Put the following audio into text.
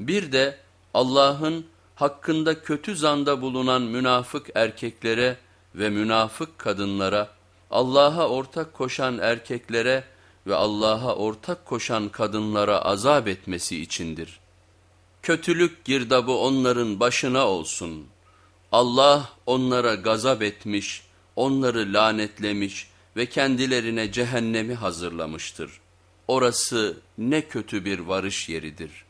Bir de Allah'ın hakkında kötü zanda bulunan münafık erkeklere ve münafık kadınlara, Allah'a ortak koşan erkeklere ve Allah'a ortak koşan kadınlara azap etmesi içindir. Kötülük girdabı onların başına olsun. Allah onlara gazap etmiş, onları lanetlemiş ve kendilerine cehennemi hazırlamıştır. Orası ne kötü bir varış yeridir.''